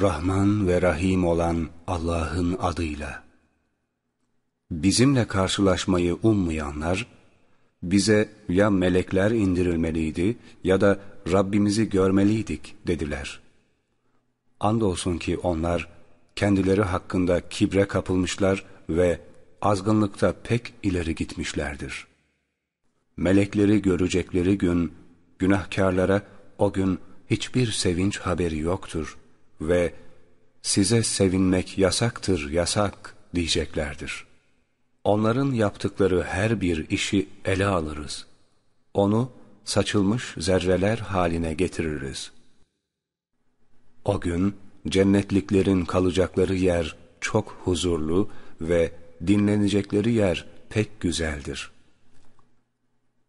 Rahman ve Rahim olan Allah'ın adıyla. Bizimle karşılaşmayı ummayanlar, bize ya melekler indirilmeliydi ya da Rabbimizi görmeliydik dediler. Andolsun ki onlar kendileri hakkında kibre kapılmışlar ve azgınlıkta pek ileri gitmişlerdir. Melekleri görecekleri gün, günahkarlara o gün hiçbir sevinç haberi yoktur ve size sevinmek yasaktır yasak diyeceklerdir. Onların yaptıkları her bir işi ele alırız. Onu saçılmış zerreler haline getiririz. O gün cennetliklerin kalacakları yer çok huzurlu ve dinlenecekleri yer pek güzeldir.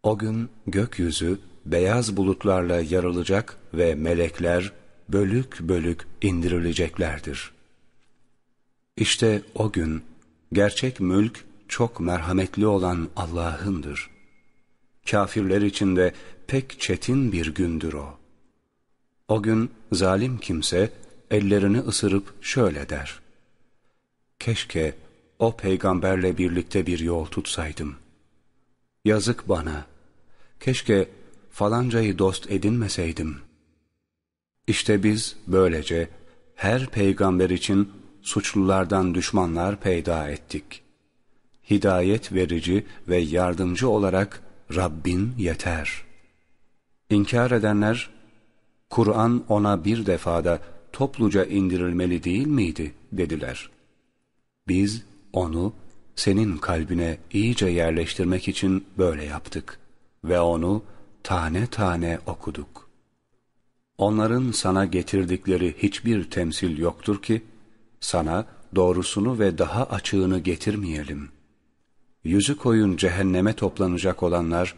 O gün gökyüzü beyaz bulutlarla yarılacak ve melekler bölük bölük indirileceklerdir. İşte o gün gerçek mülk çok merhametli olan Allah'ındır. Kafirler için de pek çetin bir gündür o. O gün zalim kimse ellerini ısırıp şöyle der. Keşke o peygamberle birlikte bir yol tutsaydım. Yazık bana. Keşke falancayı dost edinmeseydim. İşte biz böylece her peygamber için suçlulardan düşmanlar peyda ettik. Hidayet verici ve yardımcı olarak Rabbin yeter. İnkar edenler, Kur'an ona bir defada topluca indirilmeli değil miydi dediler. Biz onu senin kalbine iyice yerleştirmek için böyle yaptık ve onu tane tane okuduk. Onların sana getirdikleri hiçbir temsil yoktur ki, sana doğrusunu ve daha açığını getirmeyelim. Yüzü koyun cehenneme toplanacak olanlar,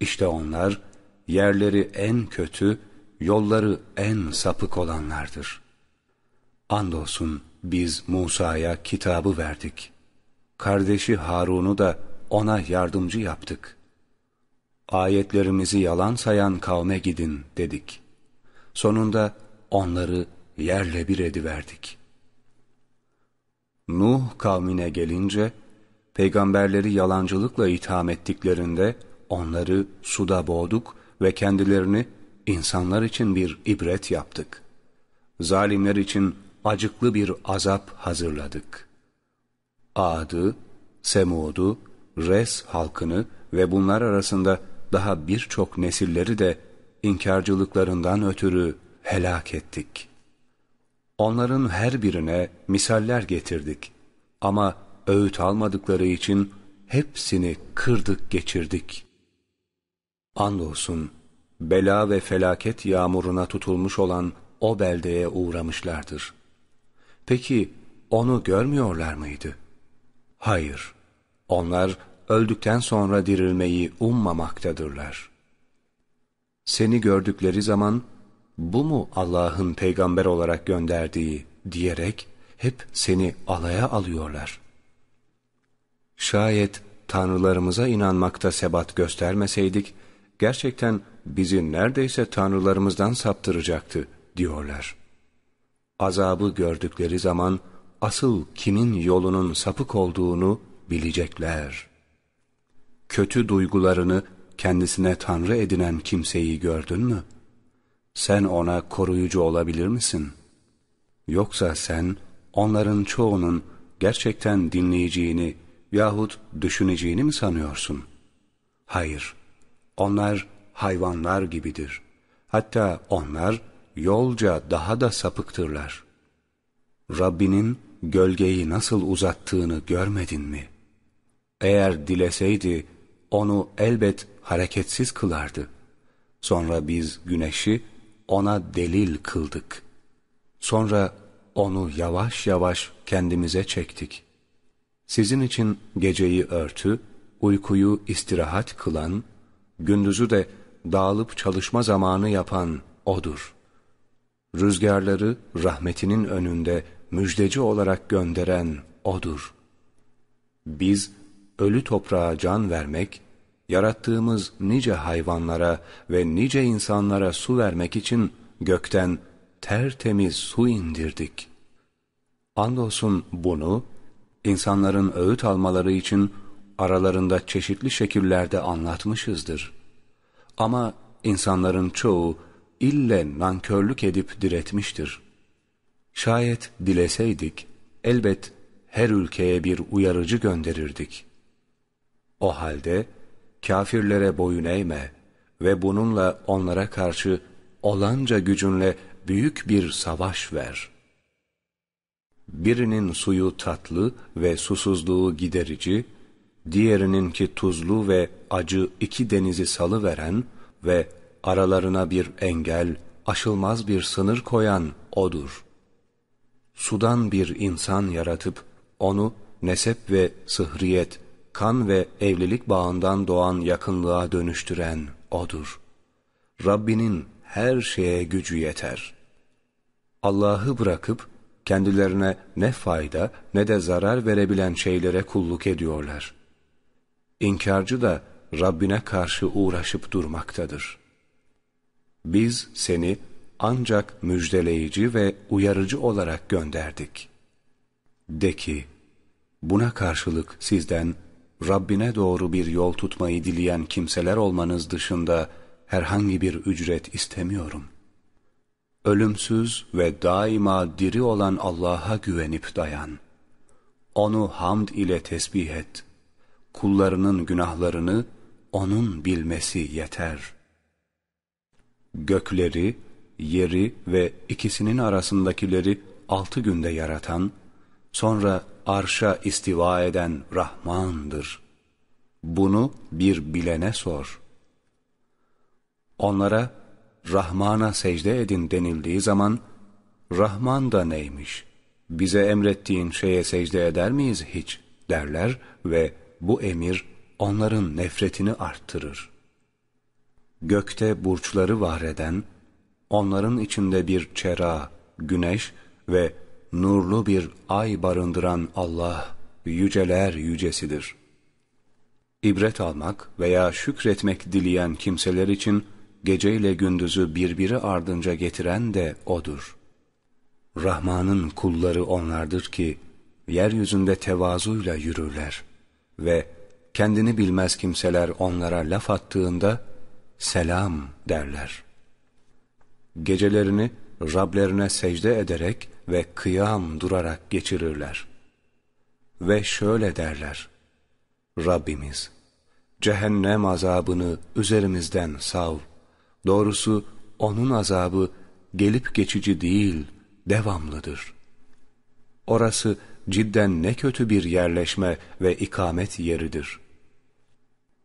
işte onlar, yerleri en kötü, yolları en sapık olanlardır. Andolsun biz Musa'ya kitabı verdik. Kardeşi Harun'u da ona yardımcı yaptık. Ayetlerimizi yalan sayan kavme gidin dedik. Sonunda onları yerle bir ediverdik. Nuh kavmine gelince, peygamberleri yalancılıkla itham ettiklerinde onları suda boğduk ve kendilerini insanlar için bir ibret yaptık. Zalimler için acıklı bir azap hazırladık. Ad'ı, Semud'u, Res halkını ve bunlar arasında daha birçok nesilleri de inkarcılıklarından ötürü helak ettik. Onların her birine misaller getirdik ama öğüt almadıkları için hepsini kırdık geçirdik. Andolsun bela ve felaket yağmuruna tutulmuş olan o beldeye uğramışlardır. Peki onu görmüyorlar mıydı? Hayır, onlar öldükten sonra dirilmeyi ummamaktadırlar. Seni gördükleri zaman, bu mu Allah'ın peygamber olarak gönderdiği diyerek hep seni alaya alıyorlar. Şayet tanrılarımıza inanmakta sebat göstermeseydik, gerçekten bizi neredeyse tanrılarımızdan saptıracaktı diyorlar. Azabı gördükleri zaman asıl kimin yolunun sapık olduğunu bilecekler. Kötü duygularını kendisine tanrı edinen kimseyi gördün mü? Sen ona koruyucu olabilir misin? Yoksa sen onların çoğunun gerçekten dinleyeceğini yahut düşüneceğini mi sanıyorsun? Hayır, onlar hayvanlar gibidir. Hatta onlar yolca daha da sapıktırlar. Rabbinin gölgeyi nasıl uzattığını görmedin mi? Eğer dileseydi onu elbet hareketsiz kılardı. Sonra biz güneşi ona delil kıldık. Sonra onu yavaş yavaş kendimize çektik. Sizin için geceyi örtü, uykuyu istirahat kılan, gündüzü de dağılıp çalışma zamanı yapan O'dur. Rüzgarları rahmetinin önünde müjdeci olarak gönderen O'dur. Biz ölü toprağa can vermek, yarattığımız nice hayvanlara ve nice insanlara su vermek için gökten tertemiz su indirdik. Andolsun bunu, insanların öğüt almaları için aralarında çeşitli şekillerde anlatmışızdır. Ama insanların çoğu ille nankörlük edip diretmiştir. Şayet dileseydik, elbet her ülkeye bir uyarıcı gönderirdik. O halde kafirlere boyun eğme ve bununla onlara karşı olanca gücünle büyük bir savaş ver. Birinin suyu tatlı ve susuzluğu giderici, diğerininki tuzlu ve acı iki denizi salıveren ve aralarına bir engel, aşılmaz bir sınır koyan O'dur. Sudan bir insan yaratıp, onu nesep ve sıhriyet, kan ve evlilik bağından doğan yakınlığa dönüştüren O'dur. Rabbinin her şeye gücü yeter. Allah'ı bırakıp, kendilerine ne fayda ne de zarar verebilen şeylere kulluk ediyorlar. İnkarcı da Rabbine karşı uğraşıp durmaktadır. Biz seni ancak müjdeleyici ve uyarıcı olarak gönderdik. De ki, buna karşılık sizden Rabbine doğru bir yol tutmayı dileyen kimseler olmanız dışında herhangi bir ücret istemiyorum. Ölümsüz ve daima diri olan Allah'a güvenip dayan. Onu hamd ile tesbih et. Kullarının günahlarını O'nun bilmesi yeter. Gökleri, yeri ve ikisinin arasındakileri altı günde yaratan, sonra arşa istiva eden Rahman'dır. Bunu bir bilene sor. Onlara Rahman'a secde edin denildiği zaman, Rahman da neymiş, bize emrettiğin şeye secde eder miyiz hiç derler ve bu emir onların nefretini arttırır. Gökte burçları var eden, onların içinde bir çera, güneş ve nurlu bir ay barındıran Allah, yüceler yücesidir. İbret almak veya şükretmek dileyen kimseler için, geceyle gündüzü birbiri ardınca getiren de O'dur. Rahman'ın kulları onlardır ki, yeryüzünde tevazuyla yürürler ve kendini bilmez kimseler onlara laf attığında, selam derler. Gecelerini Rablerine secde ederek ve kıyam durarak geçirirler. Ve şöyle derler, Rabbimiz, cehennem azabını üzerimizden sav. Doğrusu onun azabı gelip geçici değil, devamlıdır. Orası cidden ne kötü bir yerleşme ve ikamet yeridir.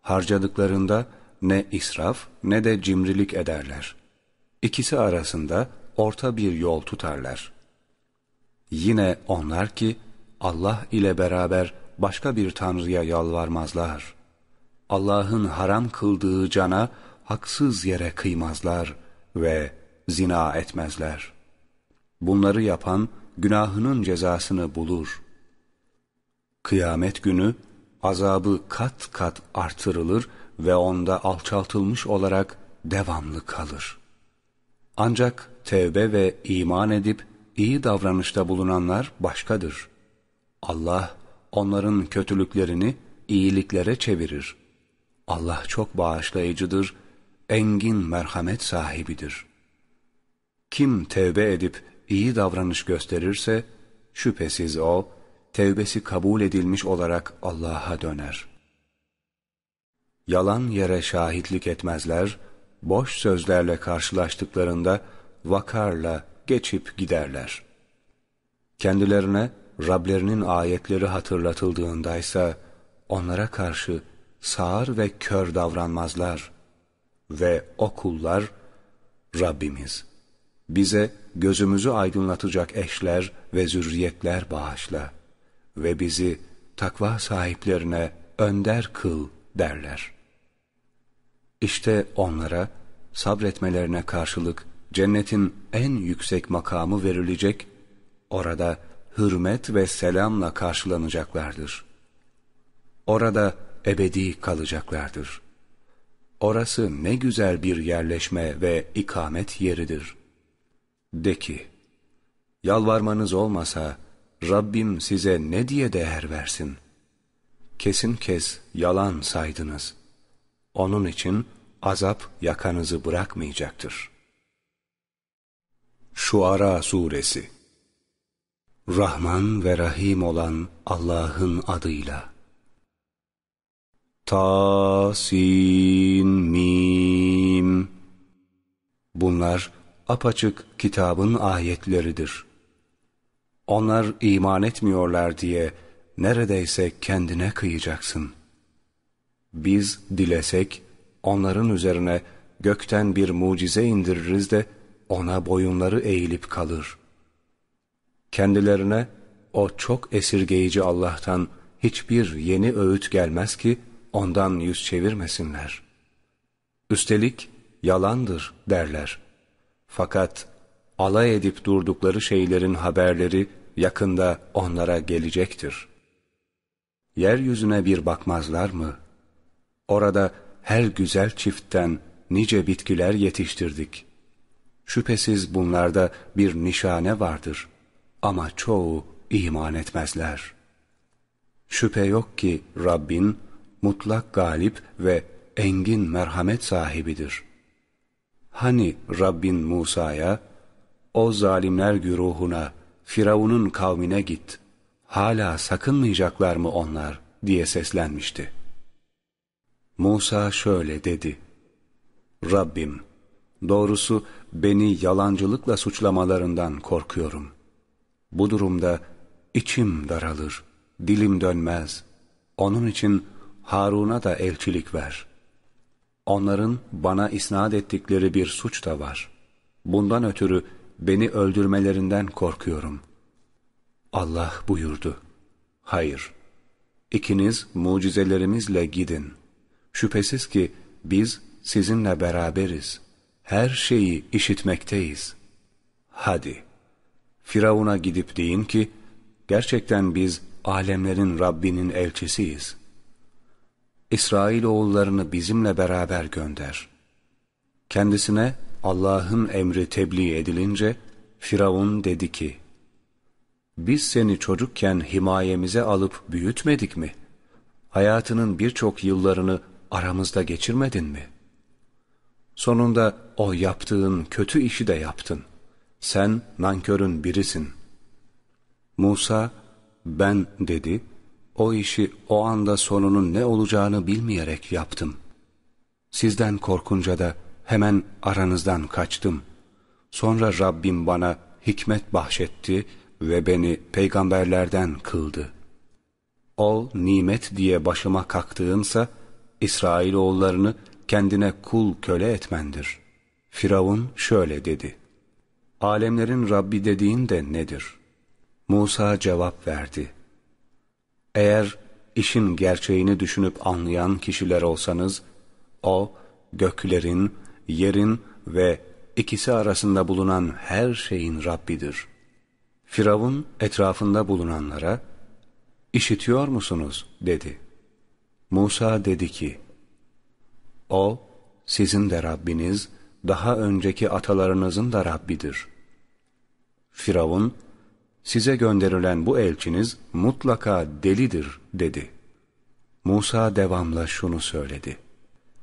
Harcadıklarında ne israf ne de cimrilik ederler. İkisi arasında orta bir yol tutarlar. Yine onlar ki Allah ile beraber başka bir tanrıya yalvarmazlar. Allah'ın haram kıldığı cana haksız yere kıymazlar ve zina etmezler. Bunları yapan günahının cezasını bulur. Kıyamet günü azabı kat kat artırılır ve onda alçaltılmış olarak devamlı kalır. Ancak tevbe ve iman edip iyi davranışta bulunanlar başkadır. Allah onların kötülüklerini iyiliklere çevirir. Allah çok bağışlayıcıdır, engin merhamet sahibidir. Kim tevbe edip iyi davranış gösterirse, şüphesiz o, tevbesi kabul edilmiş olarak Allah'a döner. Yalan yere şahitlik etmezler, boş sözlerle karşılaştıklarında vakarla geçip giderler. Kendilerine Rablerinin ayetleri hatırlatıldığındaysa onlara karşı sağır ve kör davranmazlar. Ve o kullar, Rabbimiz bize gözümüzü aydınlatacak eşler ve zürriyetler bağışla ve bizi takva sahiplerine önder kıl derler. İşte onlara sabretmelerine karşılık cennetin en yüksek makamı verilecek, orada hürmet ve selamla karşılanacaklardır. Orada ebedi kalacaklardır. Orası ne güzel bir yerleşme ve ikamet yeridir. De ki, yalvarmanız olmasa Rabbim size ne diye değer versin? Kesin kes yalan saydınız. Onun için azap yakanızı bırakmayacaktır. Şuara Suresi Rahman ve Rahim olan Allah'ın adıyla Ta, Sin, Mim Bunlar apaçık kitabın ayetleridir. Onlar iman etmiyorlar diye neredeyse kendine kıyacaksın. Biz dilesek onların üzerine gökten bir mucize indiririz de ona boyunları eğilip kalır. Kendilerine o çok esirgeyici Allah'tan hiçbir yeni öğüt gelmez ki ondan yüz çevirmesinler. Üstelik yalandır derler. Fakat alay edip durdukları şeylerin haberleri yakında onlara gelecektir. Yeryüzüne bir bakmazlar mı? Orada her güzel çiftten nice bitkiler yetiştirdik. Şüphesiz bunlarda bir nişane vardır. Ama çoğu iman etmezler. Şüphe yok ki Rabbin mutlak galip ve engin merhamet sahibidir. Hani Rabbin Musa'ya, o zalimler güruhuna, Firavun'un kavmine git, hala sakınmayacaklar mı onlar diye seslenmişti. Musa şöyle dedi, Rabbim, doğrusu beni yalancılıkla suçlamalarından korkuyorum. Bu durumda içim daralır, dilim dönmez. Onun için Harun'a da elçilik ver. Onların bana isnat ettikleri bir suç da var. Bundan ötürü beni öldürmelerinden korkuyorum. Allah buyurdu. Hayır, ikiniz mucizelerimizle gidin. Şüphesiz ki biz sizinle beraberiz. Her şeyi işitmekteyiz. Hadi, Firavun'a gidip deyin ki, gerçekten biz alemlerin Rabbinin elçisiyiz. İsrail oğullarını bizimle beraber gönder. Kendisine Allah'ın emri tebliğ edilince Firavun dedi ki, Biz seni çocukken himayemize alıp büyütmedik mi? Hayatının birçok yıllarını aramızda geçirmedin mi? Sonunda o yaptığın kötü işi de yaptın. Sen nankörün birisin. Musa, ben dedi, o işi o anda sonunun ne olacağını bilmeyerek yaptım. Sizden korkunca da hemen aranızdan kaçtım. Sonra Rabbim bana hikmet bahşetti ve beni peygamberlerden kıldı. O nimet diye başıma kalktığınsa İsrailoğullarını kendine kul köle etmendir. Firavun şöyle dedi. Alemlerin Rabbi dediğin de nedir? Musa cevap verdi. Eğer işin gerçeğini düşünüp anlayan kişiler olsanız, o göklerin, yerin ve ikisi arasında bulunan her şeyin Rabbidir. Firavun etrafında bulunanlara, işitiyor musunuz? dedi. Musa dedi ki, O, sizin de Rabbiniz, daha önceki atalarınızın da Rabbidir. Firavun, size gönderilen bu elçiniz mutlaka delidir dedi. Musa devamla şunu söyledi.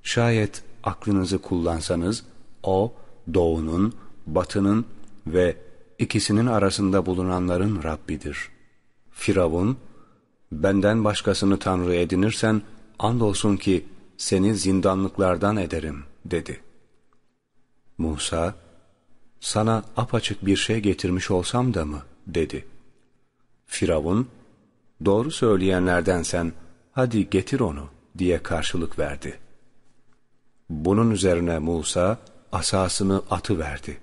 Şayet aklınızı kullansanız o doğunun, batının ve ikisinin arasında bulunanların Rabbidir. Firavun, benden başkasını Tanrı edinirsen andolsun ki seni zindanlıklardan ederim dedi. Musa, sana apaçık bir şey getirmiş olsam da mı? dedi. Firavun, doğru söyleyenlerden sen hadi getir onu diye karşılık verdi. Bunun üzerine Musa asasını atı verdi.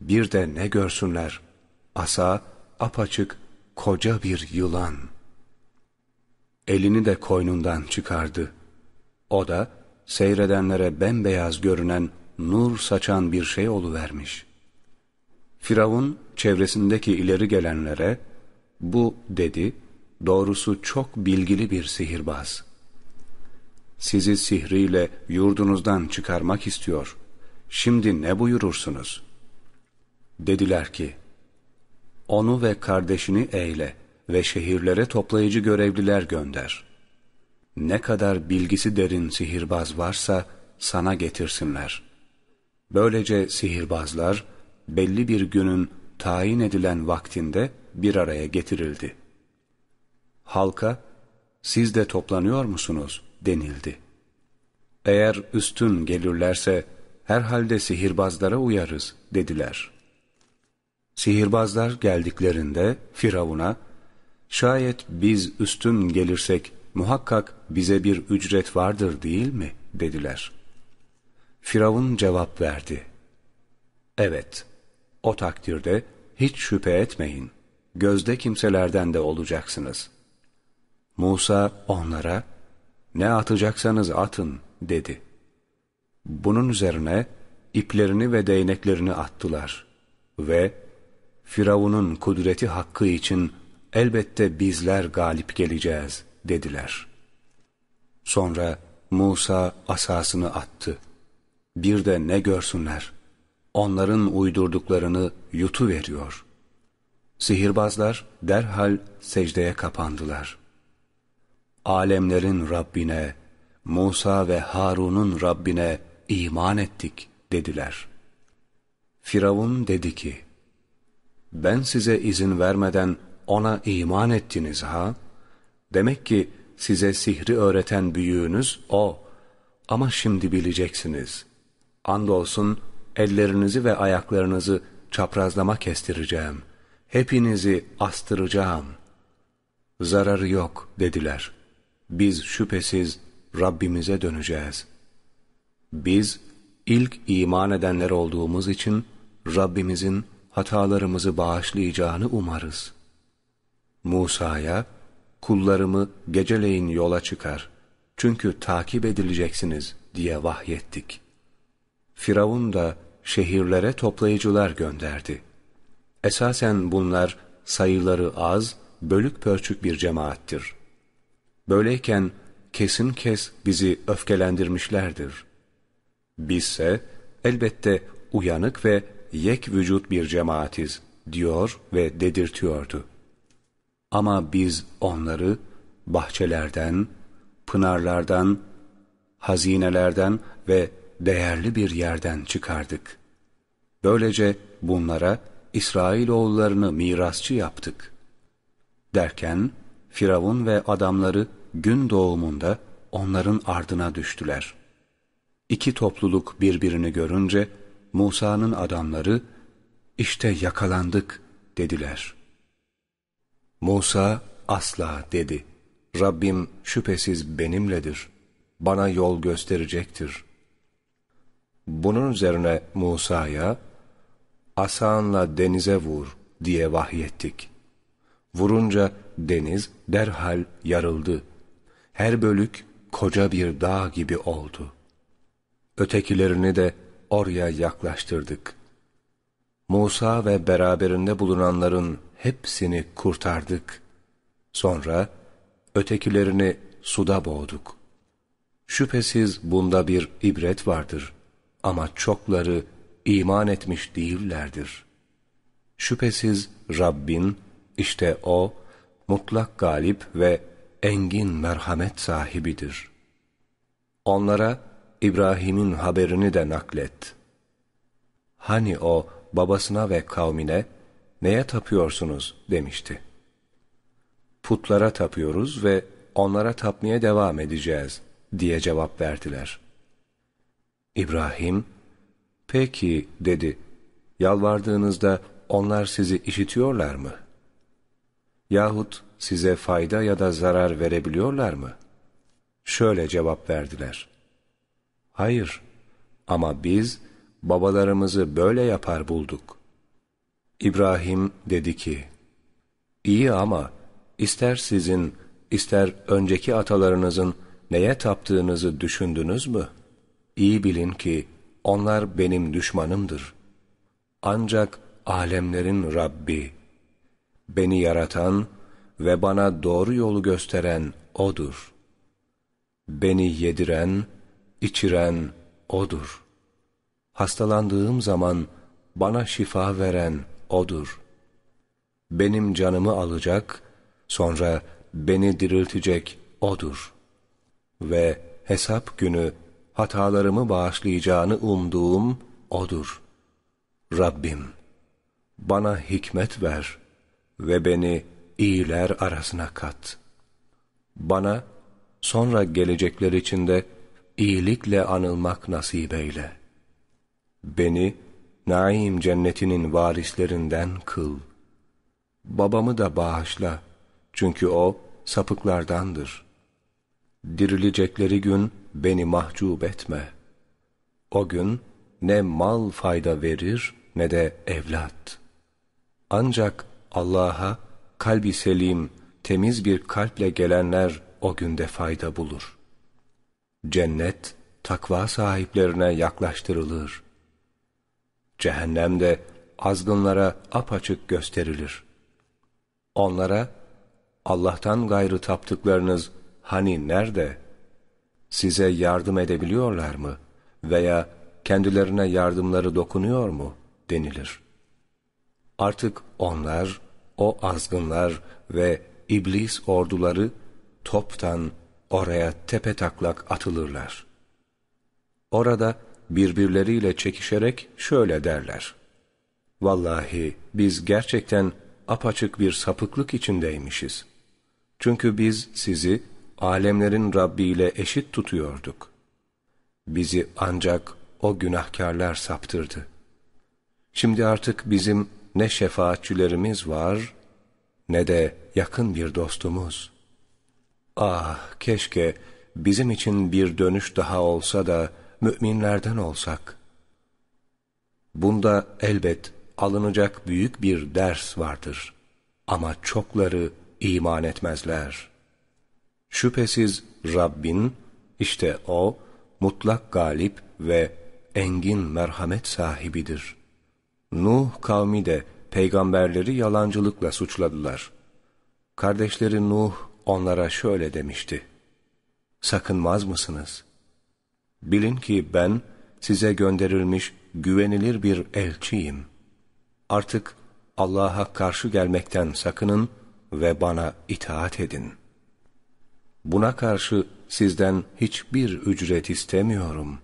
Bir de ne görsünler, asa apaçık koca bir yılan. Elini de koynundan çıkardı. O da seyredenlere bembeyaz görünen nur saçan bir şey oluvermiş. Firavun çevresindeki ileri gelenlere bu dedi doğrusu çok bilgili bir sihirbaz. Sizi sihriyle yurdunuzdan çıkarmak istiyor. Şimdi ne buyurursunuz? Dediler ki, onu ve kardeşini eyle ve şehirlere toplayıcı görevliler gönder. Ne kadar bilgisi derin sihirbaz varsa sana getirsinler. Böylece sihirbazlar belli bir günün tayin edilen vaktinde bir araya getirildi. Halka, siz de toplanıyor musunuz denildi. Eğer üstün gelirlerse herhalde sihirbazlara uyarız dediler. Sihirbazlar geldiklerinde Firavun'a, şayet biz üstün gelirsek muhakkak bize bir ücret vardır değil mi? dediler. Firavun cevap verdi. Evet, o takdirde hiç şüphe etmeyin, gözde kimselerden de olacaksınız. Musa onlara, ne atacaksanız atın dedi. Bunun üzerine iplerini ve değneklerini attılar ve Firavun'un kudreti hakkı için elbette bizler galip geleceğiz dediler. Sonra Musa asasını attı. Bir de ne görsünler? Onların uydurduklarını yutu veriyor. Sihirbazlar derhal secdeye kapandılar. Alemlerin Rabbine, Musa ve Harun'un Rabbine iman ettik dediler. Firavun dedi ki, ben size izin vermeden ona iman ettiniz ha? Demek ki size sihri öğreten büyüğünüz o. Ama şimdi bileceksiniz. Andolsun ellerinizi ve ayaklarınızı çaprazlama kestireceğim. Hepinizi astıracağım. Zararı yok dediler. Biz şüphesiz Rabbimize döneceğiz. Biz ilk iman edenler olduğumuz için Rabbimizin hatalarımızı bağışlayacağını umarız. Musa'ya, kullarımı geceleyin yola çıkar, çünkü takip edileceksiniz diye vahyettik. Firavun da şehirlere toplayıcılar gönderdi. Esasen bunlar sayıları az, bölük pörçük bir cemaattir. Böyleyken kesin kes bizi öfkelendirmişlerdir. Bizse elbette uyanık ve yek vücut bir cemaatiz diyor ve dedirtiyordu. Ama biz onları bahçelerden, pınarlardan, hazinelerden ve değerli bir yerden çıkardık. Böylece bunlara İsrailoğullarını mirasçı yaptık. Derken Firavun ve adamları gün doğumunda onların ardına düştüler. İki topluluk birbirini görünce Musa'nın adamları işte yakalandık dediler. Musa asla dedi. Rabbim şüphesiz benimledir. Bana yol gösterecektir. Bunun üzerine Musa'ya asanla denize vur diye vahyettik. Vurunca deniz derhal yarıldı. Her bölük koca bir dağ gibi oldu. Ötekilerini de oraya yaklaştırdık. Musa ve beraberinde bulunanların hepsini kurtardık. Sonra ötekilerini suda boğduk. Şüphesiz bunda bir ibret vardır ama çokları iman etmiş değillerdir. Şüphesiz Rabbin işte O mutlak galip ve engin merhamet sahibidir. Onlara İbrahim'in haberini de naklet. Hani o babasına ve kavmine neye tapıyorsunuz demişti. Putlara tapıyoruz ve onlara tapmaya devam edeceğiz diye cevap verdiler. İbrahim, peki dedi, yalvardığınızda onlar sizi işitiyorlar mı? Yahut size fayda ya da zarar verebiliyorlar mı? Şöyle cevap verdiler. Hayır ama biz babalarımızı böyle yapar bulduk. İbrahim dedi ki, İyi ama ister sizin ister önceki atalarınızın neye taptığınızı düşündünüz mü? İyi bilin ki onlar benim düşmanımdır. Ancak alemlerin Rabbi, beni yaratan ve bana doğru yolu gösteren O'dur. Beni yediren, içiren O'dur. Hastalandığım zaman bana şifa veren O'dur. Benim canımı alacak, sonra beni diriltecek O'dur. Ve hesap günü hatalarımı bağışlayacağını umduğum O'dur. Rabbim, bana hikmet ver ve beni iyiler arasına kat. Bana sonra gelecekler içinde iyilikle anılmak nasip eyle. Beni naim cennetinin varislerinden kıl. Babamı da bağışla, çünkü o sapıklardandır. Dirilecekleri gün beni mahcup etme. O gün ne mal fayda verir ne de evlat. Ancak Allah'a kalbi selim, temiz bir kalple gelenler o günde fayda bulur. Cennet, takva sahiplerine yaklaştırılır. Cehennem de azgınlara apaçık gösterilir. Onlara, Allah'tan gayrı taptıklarınız hani nerede? Size yardım edebiliyorlar mı? Veya kendilerine yardımları dokunuyor mu? denilir. Artık onlar, o azgınlar ve iblis orduları toptan oraya tepe taklak atılırlar. Orada birbirleriyle çekişerek şöyle derler. Vallahi biz gerçekten apaçık bir sapıklık içindeymişiz. Çünkü biz sizi alemlerin Rabbi ile eşit tutuyorduk. Bizi ancak o günahkarlar saptırdı. Şimdi artık bizim ne şefaatçilerimiz var ne de yakın bir dostumuz. Ah keşke bizim için bir dönüş daha olsa da müminlerden olsak. Bunda elbet alınacak büyük bir ders vardır. Ama çokları iman etmezler. Şüphesiz Rabbin, işte O, mutlak galip ve engin merhamet sahibidir. Nuh kavmi de peygamberleri yalancılıkla suçladılar. Kardeşleri Nuh onlara şöyle demişti. Sakınmaz mısınız? Bilin ki ben size gönderilmiş güvenilir bir elçiyim. Artık Allah'a karşı gelmekten sakının ve bana itaat edin. Buna karşı sizden hiçbir ücret istemiyorum.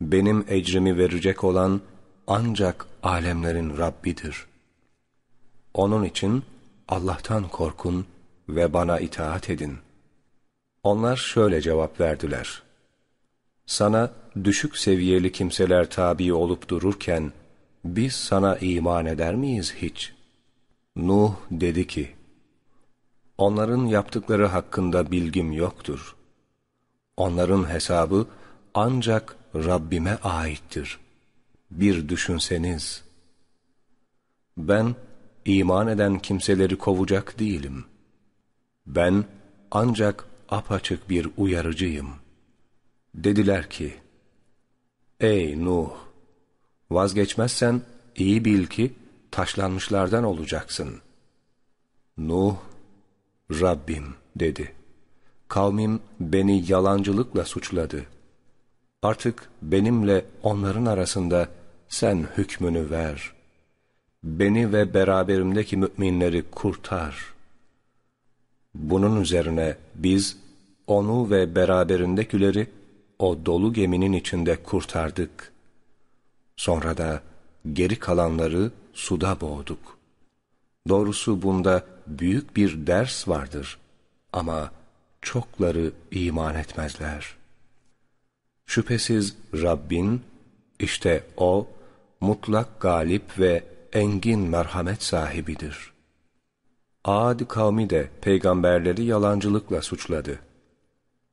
Benim ecrimi verecek olan ancak alemlerin Rabbidir. Onun için Allah'tan korkun ve bana itaat edin. Onlar şöyle cevap verdiler. Sana düşük seviyeli kimseler tabi olup dururken, biz sana iman eder miyiz hiç? Nuh dedi ki, Onların yaptıkları hakkında bilgim yoktur. Onların hesabı ancak Rabbime aittir. Bir düşünseniz. Ben iman eden kimseleri kovacak değilim. Ben ancak apaçık bir uyarıcıyım. Dediler ki, Ey Nuh! Vazgeçmezsen iyi bil ki taşlanmışlardan olacaksın. Nuh, Rabbim dedi. Kavmim beni yalancılıkla suçladı. Artık benimle onların arasında sen hükmünü ver. Beni ve beraberimdeki müminleri kurtar. Bunun üzerine biz onu ve beraberindekileri o dolu geminin içinde kurtardık. Sonra da geri kalanları suda boğduk. Doğrusu bunda büyük bir ders vardır ama çokları iman etmezler. Şüphesiz Rabbin, işte O, mutlak galip ve engin merhamet sahibidir. Ad kavmi de peygamberleri yalancılıkla suçladı.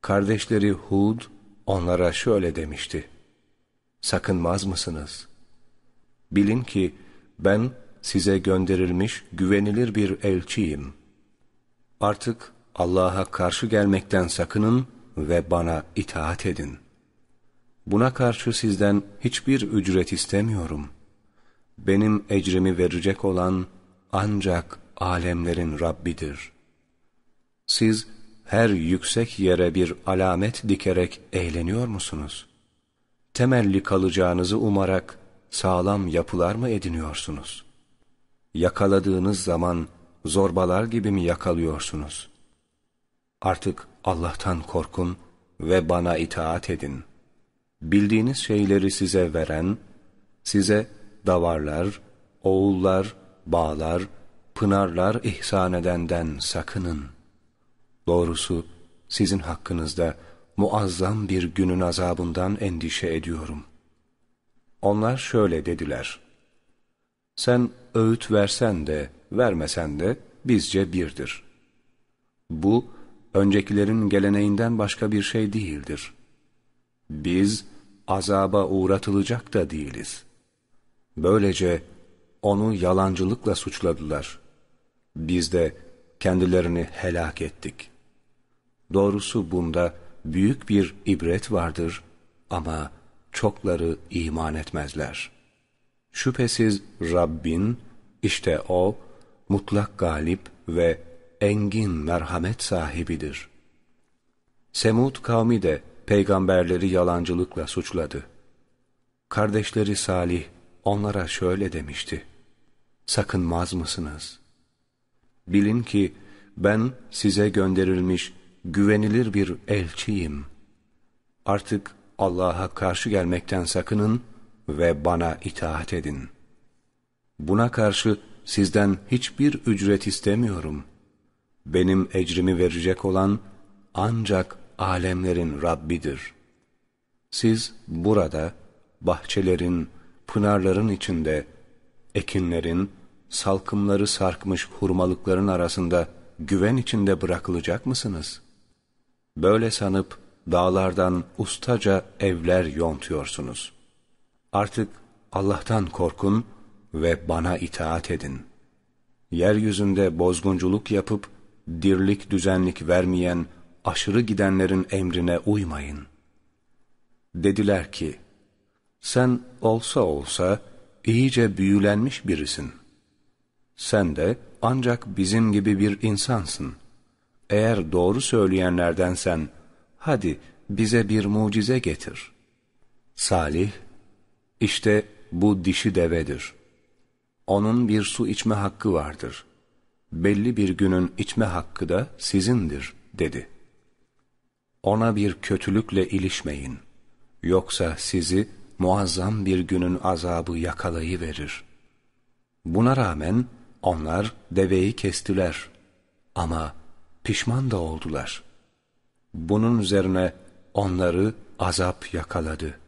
Kardeşleri Hud onlara şöyle demişti. Sakınmaz mısınız? Bilin ki ben size gönderilmiş güvenilir bir elçiyim. Artık Allah'a karşı gelmekten sakının ve bana itaat edin. Buna karşı sizden hiçbir ücret istemiyorum. Benim ecrimi verecek olan ancak alemlerin Rabbidir. Siz her yüksek yere bir alamet dikerek eğleniyor musunuz? Temelli kalacağınızı umarak sağlam yapılar mı ediniyorsunuz? Yakaladığınız zaman zorbalar gibi mi yakalıyorsunuz? Artık Allah'tan korkun ve bana itaat edin. Bildiğiniz şeyleri size veren, size davarlar, oğullar, bağlar, pınarlar ihsan edenden sakının. Doğrusu sizin hakkınızda muazzam bir günün azabından endişe ediyorum. Onlar şöyle dediler. Sen öğüt versen de vermesen de bizce birdir. Bu öncekilerin geleneğinden başka bir şey değildir. Biz azaba uğratılacak da değiliz. Böylece onu yalancılıkla suçladılar. Biz de kendilerini helak ettik. Doğrusu bunda büyük bir ibret vardır ama çokları iman etmezler. Şüphesiz Rabbin, işte O, mutlak galip ve engin merhamet sahibidir. Semud kavmi de peygamberleri yalancılıkla suçladı. Kardeşleri Salih onlara şöyle demişti. Sakınmaz mısınız? Bilin ki ben size gönderilmiş güvenilir bir elçiyim. Artık Allah'a karşı gelmekten sakının ve bana itaat edin. Buna karşı sizden hiçbir ücret istemiyorum. Benim ecrimi verecek olan ancak alemlerin Rabbidir. Siz burada bahçelerin, pınarların içinde, ekinlerin, salkımları sarkmış hurmalıkların arasında güven içinde bırakılacak mısınız? Böyle sanıp dağlardan ustaca evler yontuyorsunuz. Artık Allah'tan korkun ve bana itaat edin. Yeryüzünde bozgunculuk yapıp dirlik düzenlik vermeyen aşırı gidenlerin emrine uymayın. Dediler ki, sen olsa olsa iyice büyülenmiş birisin. Sen de ancak bizim gibi bir insansın. Eğer doğru söyleyenlerdensen, hadi bize bir mucize getir. Salih, işte bu dişi devedir. Onun bir su içme hakkı vardır. Belli bir günün içme hakkı da sizindir, dedi. Ona bir kötülükle ilişmeyin. Yoksa sizi muazzam bir günün azabı yakalayıverir. Buna rağmen onlar deveyi kestiler ama pişman da oldular. Bunun üzerine onları azap yakaladı.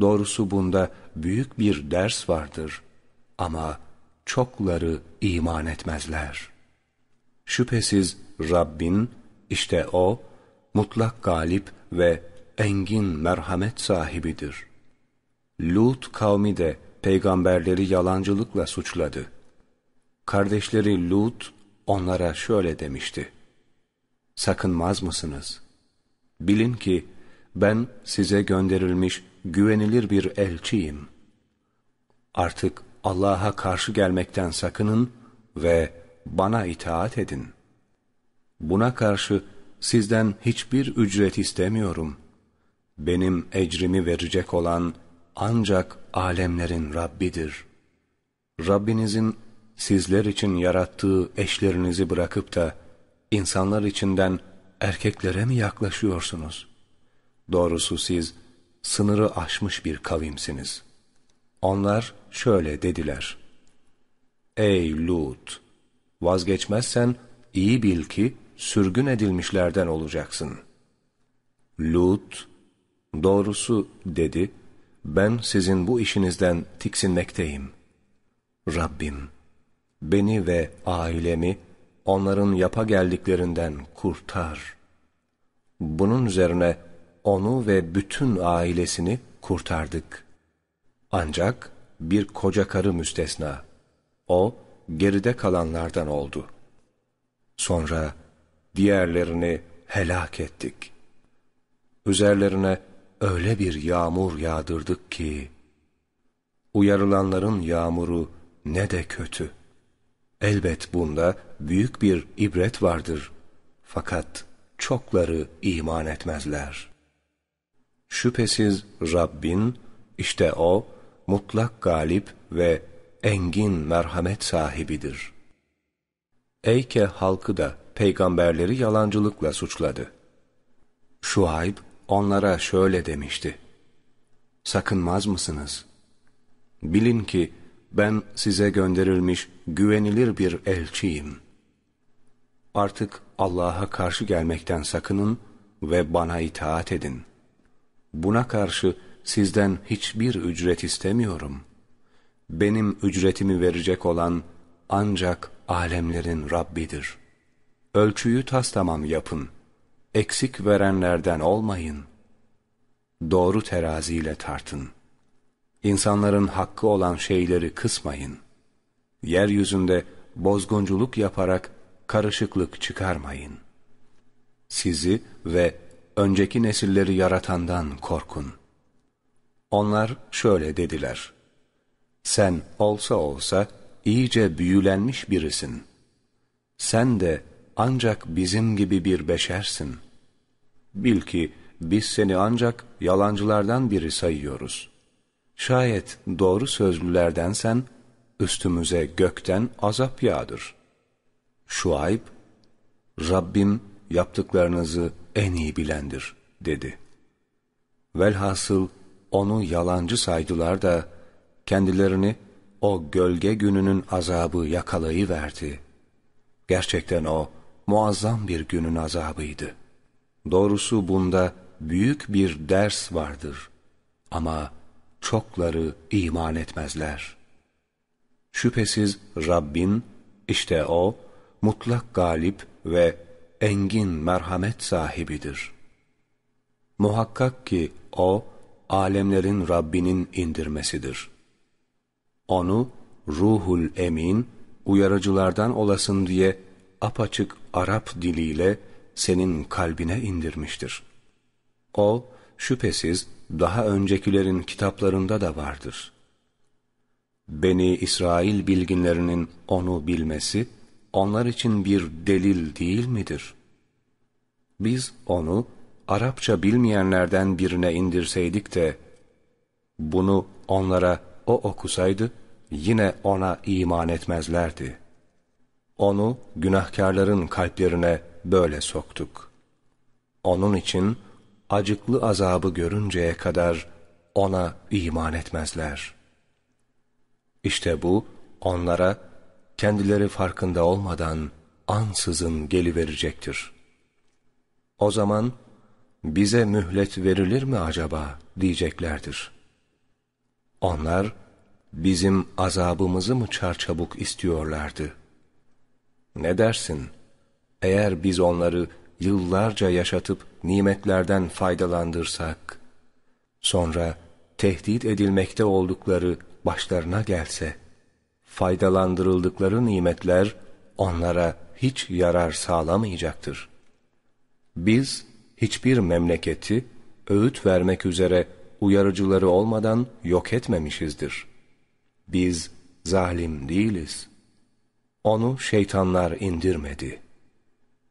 Doğrusu bunda büyük bir ders vardır ama çokları iman etmezler. Şüphesiz Rabbin işte O mutlak galip ve engin merhamet sahibidir. Lut kavmi de peygamberleri yalancılıkla suçladı. Kardeşleri Lut onlara şöyle demişti. Sakınmaz mısınız? Bilin ki ben size gönderilmiş güvenilir bir elçiyim. Artık Allah'a karşı gelmekten sakının ve bana itaat edin. Buna karşı sizden hiçbir ücret istemiyorum. Benim ecrimi verecek olan ancak alemlerin Rabbidir. Rabbinizin sizler için yarattığı eşlerinizi bırakıp da insanlar içinden erkeklere mi yaklaşıyorsunuz? Doğrusu siz sınırı aşmış bir kavimsiniz. Onlar şöyle dediler. Ey Lut! Vazgeçmezsen iyi bil ki sürgün edilmişlerden olacaksın. Lut, doğrusu dedi, ben sizin bu işinizden tiksinmekteyim. Rabbim, beni ve ailemi onların yapa geldiklerinden kurtar. Bunun üzerine onu ve bütün ailesini kurtardık. Ancak bir koca karı müstesna. O geride kalanlardan oldu. Sonra diğerlerini helak ettik. Üzerlerine öyle bir yağmur yağdırdık ki, uyarılanların yağmuru ne de kötü. Elbet bunda büyük bir ibret vardır. Fakat çokları iman etmezler. Şüphesiz Rabbin, işte O, mutlak galip ve engin merhamet sahibidir. Eyke halkı da peygamberleri yalancılıkla suçladı. Şuayb onlara şöyle demişti. Sakınmaz mısınız? Bilin ki ben size gönderilmiş güvenilir bir elçiyim. Artık Allah'a karşı gelmekten sakının ve bana itaat edin. Buna karşı sizden hiçbir ücret istemiyorum. Benim ücretimi verecek olan ancak alemlerin Rabbidir. Ölçüyü tas tamam yapın. Eksik verenlerden olmayın. Doğru teraziyle tartın. İnsanların hakkı olan şeyleri kısmayın. Yeryüzünde bozgunculuk yaparak karışıklık çıkarmayın. Sizi ve önceki nesilleri yaratandan korkun. Onlar şöyle dediler. Sen olsa olsa iyice büyülenmiş birisin. Sen de ancak bizim gibi bir beşersin. Bil ki biz seni ancak yalancılardan biri sayıyoruz. Şayet doğru sözlülerdensen üstümüze gökten azap yağdır. Şuayb, Rabbim yaptıklarınızı en iyi bilendir dedi. Velhasıl onu yalancı saydılar da kendilerini o gölge gününün azabı yakalayıverdi. Gerçekten o muazzam bir günün azabıydı. Doğrusu bunda büyük bir ders vardır. Ama çokları iman etmezler. Şüphesiz Rabbin, işte O, mutlak galip ve engin merhamet sahibidir. Muhakkak ki O, alemlerin Rabbinin indirmesidir. Onu ruhul emin, uyarıcılardan olasın diye apaçık Arap diliyle senin kalbine indirmiştir. O, şüphesiz daha öncekilerin kitaplarında da vardır. Beni İsrail bilginlerinin onu bilmesi, onlar için bir delil değil midir? Biz onu Arapça bilmeyenlerden birine indirseydik de, bunu onlara o okusaydı, yine ona iman etmezlerdi. Onu günahkarların kalplerine böyle soktuk. Onun için acıklı azabı görünceye kadar ona iman etmezler. İşte bu onlara kendileri farkında olmadan ansızın geliverecektir. O zaman bize mühlet verilir mi acaba diyeceklerdir. Onlar bizim azabımızı mı çarçabuk istiyorlardı? Ne dersin? Eğer biz onları yıllarca yaşatıp nimetlerden faydalandırsak, sonra tehdit edilmekte oldukları başlarına gelse, faydalandırıldıkları nimetler onlara hiç yarar sağlamayacaktır. Biz hiçbir memleketi öğüt vermek üzere uyarıcıları olmadan yok etmemişizdir. Biz zalim değiliz. Onu şeytanlar indirmedi.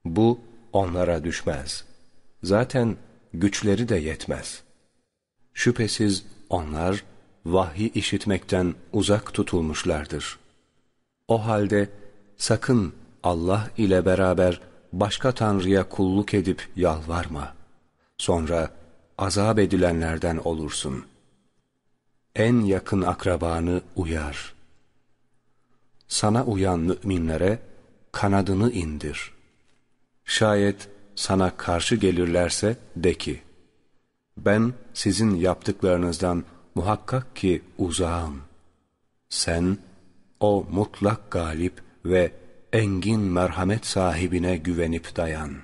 Bu onlara düşmez. Zaten güçleri de yetmez. Şüphesiz onlar vahyi işitmekten uzak tutulmuşlardır. O halde sakın Allah ile beraber başka tanrıya kulluk edip yalvarma. Sonra azap edilenlerden olursun. En yakın akrabanı uyar. Sana uyan müminlere kanadını indir. Şayet sana karşı gelirlerse de ki, ben sizin yaptıklarınızdan muhakkak ki uzağım. Sen o mutlak galip ve engin merhamet sahibine güvenip dayan.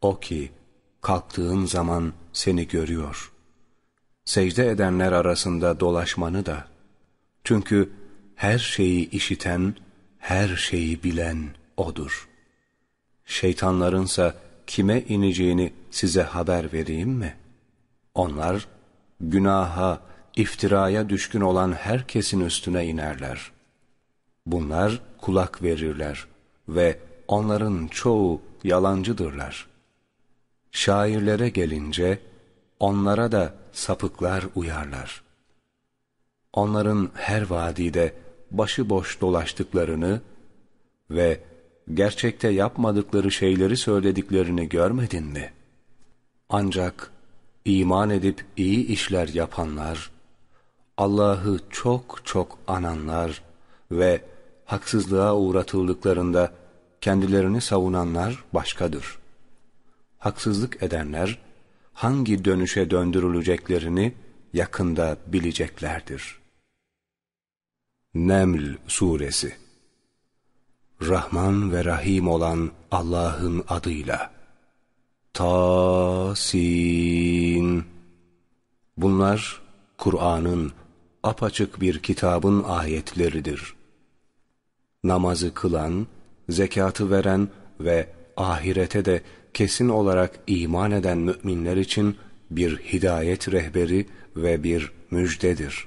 O ki kalktığın zaman seni görüyor. Secde edenler arasında dolaşmanı da. Çünkü her şeyi işiten, her şeyi bilen O'dur. Şeytanlarınsa kime ineceğini size haber vereyim mi? Onlar günaha, iftiraya düşkün olan herkesin üstüne inerler. Bunlar kulak verirler ve onların çoğu yalancıdırlar. Şairlere gelince onlara da sapıklar uyarlar. onların her vadide başıboş dolaştıklarını ve gerçekte yapmadıkları şeyleri söylediklerini görmedin mi? Ancak iman edip iyi işler yapanlar, Allah'ı çok çok ananlar ve haksızlığa uğratıldıklarında kendilerini savunanlar başkadır. Haksızlık edenler hangi dönüşe döndürüleceklerini yakında bileceklerdir. Neml Suresi Rahman ve Rahim olan Allah'ın adıyla Tasin Bunlar Kur'an'ın apaçık bir kitabın ayetleridir. Namazı kılan, zekatı veren ve ahirete de kesin olarak iman eden müminler için bir hidayet rehberi ve bir müjdedir.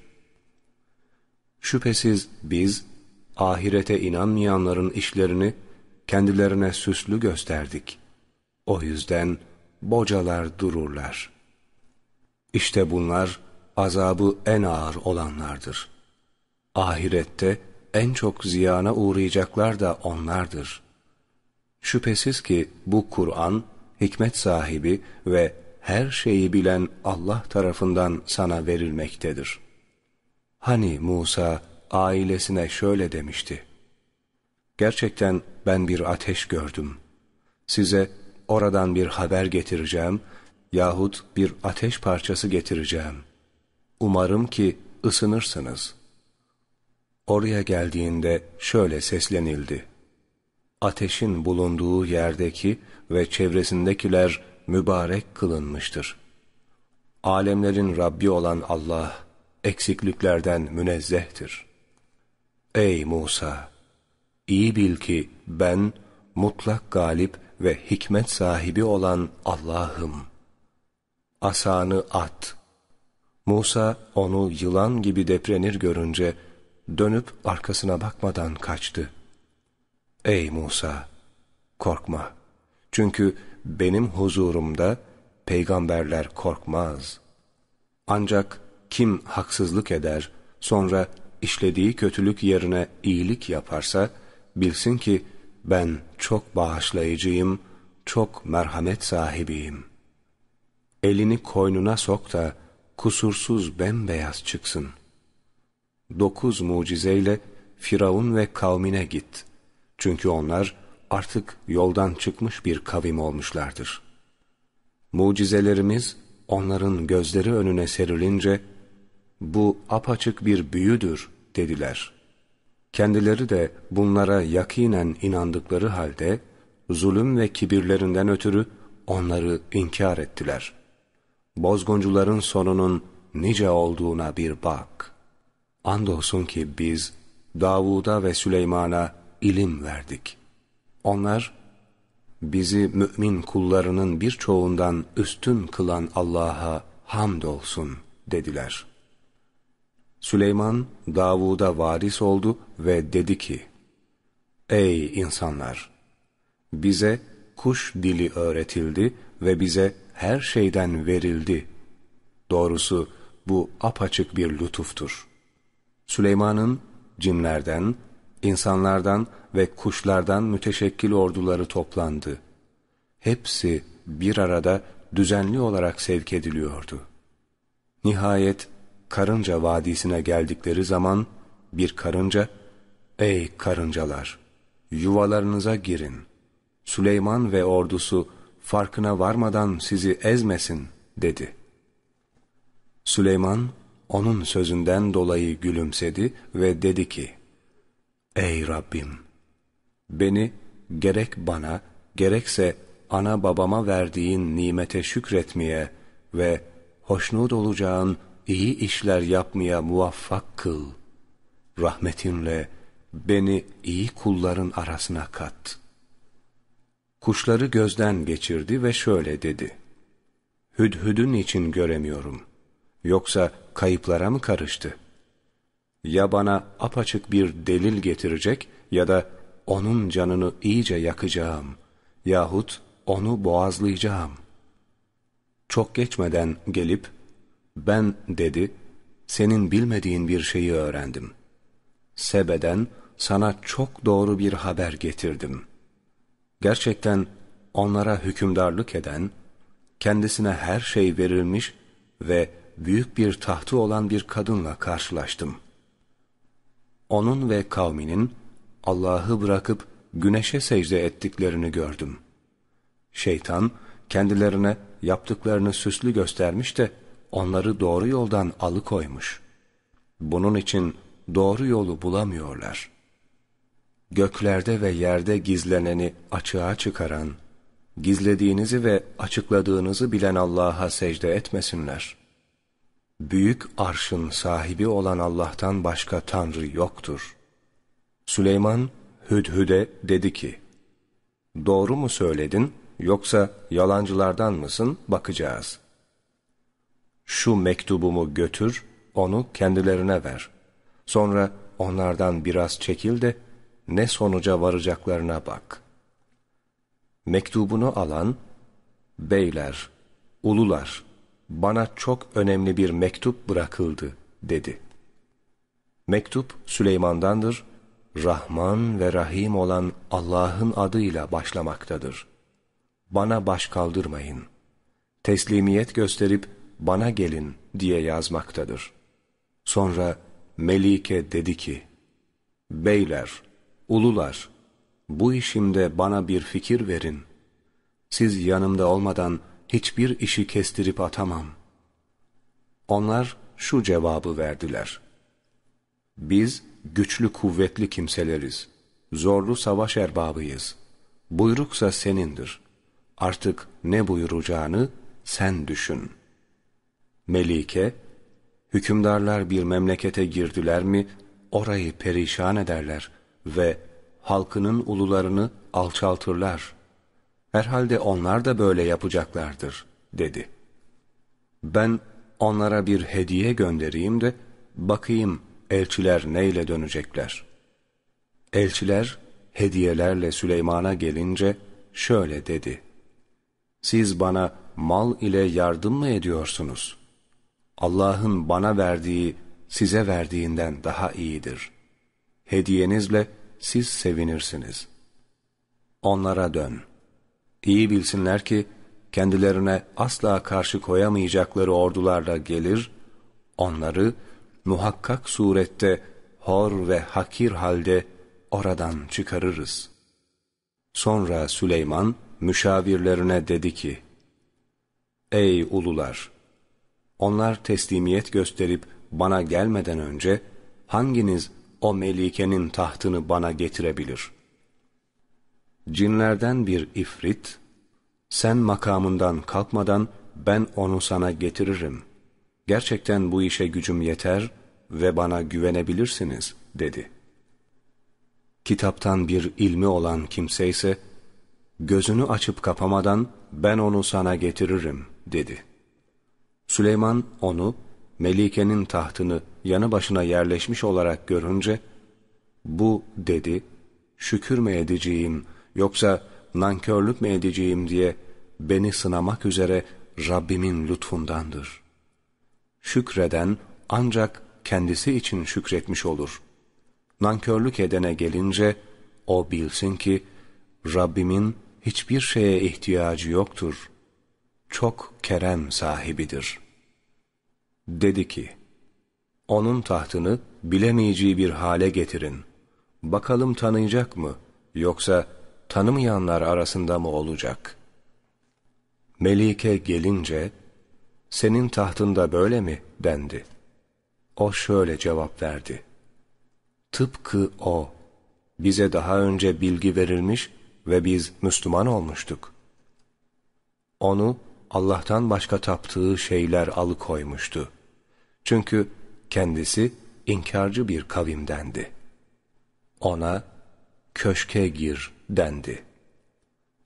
Şüphesiz biz ahirete inanmayanların işlerini kendilerine süslü gösterdik. O yüzden bocalar dururlar. İşte bunlar azabı en ağır olanlardır. Ahirette en çok ziyana uğrayacaklar da onlardır. Şüphesiz ki bu Kur'an hikmet sahibi ve her şeyi bilen Allah tarafından sana verilmektedir. Hani Musa ailesine şöyle demişti. Gerçekten ben bir ateş gördüm. Size oradan bir haber getireceğim yahut bir ateş parçası getireceğim. Umarım ki ısınırsınız. Oraya geldiğinde şöyle seslenildi. Ateşin bulunduğu yerdeki ve çevresindekiler mübarek kılınmıştır. Alemlerin Rabbi olan Allah, eksikliklerden münezzehtir. Ey Musa! İyi bil ki ben mutlak galip ve hikmet sahibi olan Allah'ım. Asanı at. Musa onu yılan gibi deprenir görünce dönüp arkasına bakmadan kaçtı. Ey Musa! Korkma. Çünkü benim huzurumda peygamberler korkmaz. Ancak kim haksızlık eder, sonra işlediği kötülük yerine iyilik yaparsa, bilsin ki ben çok bağışlayıcıyım, çok merhamet sahibiyim. Elini koynuna sok da kusursuz bembeyaz çıksın. Dokuz mucizeyle Firavun ve kavmine git. Çünkü onlar artık yoldan çıkmış bir kavim olmuşlardır. Mucizelerimiz onların gözleri önüne serilince, bu apaçık bir büyüdür dediler. Kendileri de bunlara yakinen inandıkları halde, zulüm ve kibirlerinden ötürü onları inkar ettiler. Bozguncuların sonunun nice olduğuna bir bak. Andolsun ki biz Davud'a ve Süleyman'a ilim verdik. Onlar, bizi mümin kullarının birçoğundan üstün kılan Allah'a hamdolsun dediler.'' Süleyman Davud'a varis oldu ve dedi ki, Ey insanlar! Bize kuş dili öğretildi ve bize her şeyden verildi. Doğrusu bu apaçık bir lütuftur. Süleyman'ın cinlerden, insanlardan ve kuşlardan müteşekkil orduları toplandı. Hepsi bir arada düzenli olarak sevk ediliyordu. Nihayet Karınca Vadisi'ne geldikleri zaman bir karınca, ''Ey karıncalar, yuvalarınıza girin. Süleyman ve ordusu farkına varmadan sizi ezmesin.'' dedi. Süleyman, onun sözünden dolayı gülümsedi ve dedi ki, ''Ey Rabbim, beni gerek bana, gerekse ana babama verdiğin nimete şükretmeye ve hoşnut olacağın iyi işler yapmaya muvaffak kıl. Rahmetinle beni iyi kulların arasına kat. Kuşları gözden geçirdi ve şöyle dedi. Hüdhüdün için göremiyorum. Yoksa kayıplara mı karıştı? Ya bana apaçık bir delil getirecek ya da onun canını iyice yakacağım yahut onu boğazlayacağım. Çok geçmeden gelip ben dedi senin bilmediğin bir şeyi öğrendim. Sebe'den sana çok doğru bir haber getirdim. Gerçekten onlara hükümdarlık eden, kendisine her şey verilmiş ve büyük bir tahtı olan bir kadınla karşılaştım. Onun ve kavminin Allah'ı bırakıp güneşe secde ettiklerini gördüm. Şeytan kendilerine yaptıklarını süslü göstermiş de onları doğru yoldan alıkoymuş. Bunun için doğru yolu bulamıyorlar. Göklerde ve yerde gizleneni açığa çıkaran, gizlediğinizi ve açıkladığınızı bilen Allah'a secde etmesinler. Büyük arşın sahibi olan Allah'tan başka Tanrı yoktur. Süleyman Hüdhüd'e dedi ki, Doğru mu söyledin yoksa yalancılardan mısın bakacağız. Şu mektubumu götür, onu kendilerine ver. Sonra onlardan biraz çekil de ne sonuca varacaklarına bak. Mektubunu alan, beyler, ulular, bana çok önemli bir mektup bırakıldı, dedi. Mektup Süleyman'dandır, Rahman ve Rahim olan Allah'ın adıyla başlamaktadır. Bana baş kaldırmayın. Teslimiyet gösterip bana gelin diye yazmaktadır. Sonra Melike dedi ki, Beyler, ulular, bu işimde bana bir fikir verin. Siz yanımda olmadan hiçbir işi kestirip atamam. Onlar şu cevabı verdiler. Biz güçlü kuvvetli kimseleriz. Zorlu savaş erbabıyız. Buyruksa senindir. Artık ne buyuracağını sen düşün. Melike, hükümdarlar bir memlekete girdiler mi orayı perişan ederler ve halkının ulularını alçaltırlar. Herhalde onlar da böyle yapacaklardır, dedi. Ben onlara bir hediye göndereyim de, bakayım elçiler neyle dönecekler. Elçiler, hediyelerle Süleyman'a gelince, şöyle dedi. Siz bana mal ile yardım mı ediyorsunuz? Allah'ın bana verdiği, size verdiğinden daha iyidir. Hediyenizle siz sevinirsiniz. Onlara dön. İyi bilsinler ki, kendilerine asla karşı koyamayacakları ordularla gelir, onları muhakkak surette hor ve hakir halde oradan çıkarırız. Sonra Süleyman müşavirlerine dedi ki, Ey ulular! Onlar teslimiyet gösterip bana gelmeden önce hanginiz o melikenin tahtını bana getirebilir? Cinlerden bir ifrit, sen makamından kalkmadan ben onu sana getiririm. Gerçekten bu işe gücüm yeter ve bana güvenebilirsiniz, dedi. Kitaptan bir ilmi olan kimse ise, gözünü açıp kapamadan ben onu sana getiririm, dedi. Süleyman onu, Melike'nin tahtını yanı başına yerleşmiş olarak görünce, bu dedi, şükür mü edeceğim yoksa nankörlük mü edeceğim diye beni sınamak üzere Rabbimin lütfundandır. Şükreden ancak kendisi için şükretmiş olur. Nankörlük edene gelince o bilsin ki Rabbimin hiçbir şeye ihtiyacı yoktur. Çok kerem sahibidir. Dedi ki, onun tahtını bilemeyeceği bir hale getirin. Bakalım tanıyacak mı, yoksa tanımayanlar arasında mı olacak? Melike gelince, senin tahtında böyle mi dendi. O şöyle cevap verdi. Tıpkı o, bize daha önce bilgi verilmiş ve biz Müslüman olmuştuk. Onu Allah'tan başka taptığı şeyler alıkoymuştu. Çünkü kendisi inkarcı bir kavimdendi. Ona köşke gir dendi.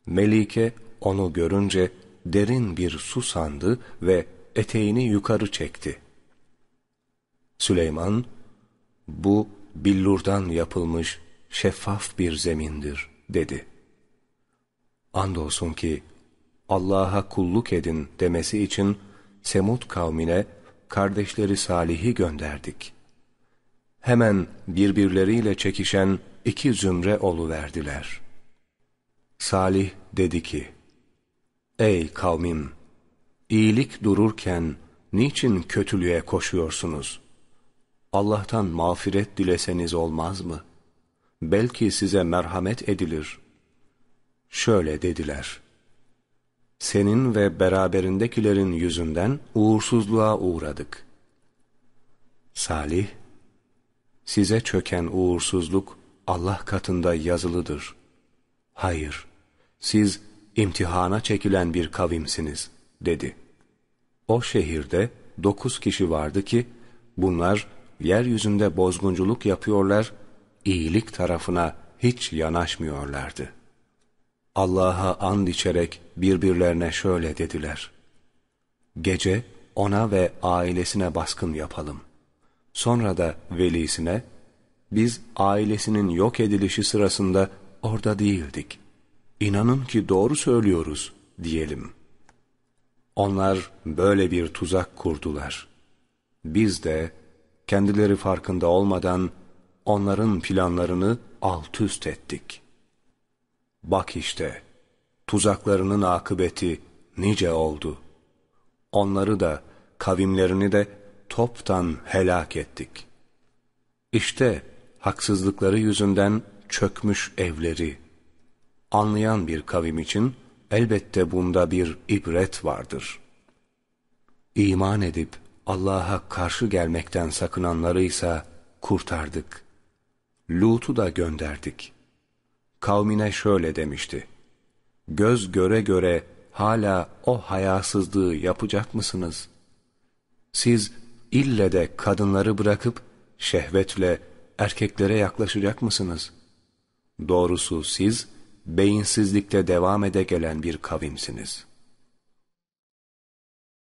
Melike onu görünce derin bir su sandı ve eteğini yukarı çekti. Süleyman, bu billurdan yapılmış şeffaf bir zemindir dedi. Andolsun ki Allah'a kulluk edin demesi için Semud kavmine kardeşleri Salih'i gönderdik. Hemen birbirleriyle çekişen iki zümre verdiler. Salih dedi ki, Ey kavmim! İyilik dururken niçin kötülüğe koşuyorsunuz? Allah'tan mağfiret dileseniz olmaz mı? Belki size merhamet edilir. Şöyle dediler. Senin ve beraberindekilerin yüzünden uğursuzluğa uğradık. Salih, size çöken uğursuzluk Allah katında yazılıdır. Hayır, siz imtihana çekilen bir kavimsiniz, dedi. O şehirde dokuz kişi vardı ki, bunlar yeryüzünde bozgunculuk yapıyorlar, iyilik tarafına hiç yanaşmıyorlardı. Allah'a and içerek birbirlerine şöyle dediler. Gece ona ve ailesine baskın yapalım. Sonra da velisine, biz ailesinin yok edilişi sırasında orada değildik. İnanın ki doğru söylüyoruz diyelim. Onlar böyle bir tuzak kurdular. Biz de kendileri farkında olmadan onların planlarını alt üst ettik. Bak işte, tuzaklarının akıbeti nice oldu. Onları da, kavimlerini de toptan helak ettik. İşte haksızlıkları yüzünden çökmüş evleri. Anlayan bir kavim için elbette bunda bir ibret vardır. İman edip Allah'a karşı gelmekten sakınanları ise kurtardık. Lut'u da gönderdik. Kavmine şöyle demişti. Göz göre göre hala o hayasızlığı yapacak mısınız? Siz ille de kadınları bırakıp şehvetle erkeklere yaklaşacak mısınız? Doğrusu siz beyinsizlikte devam ede gelen bir kavimsiniz.''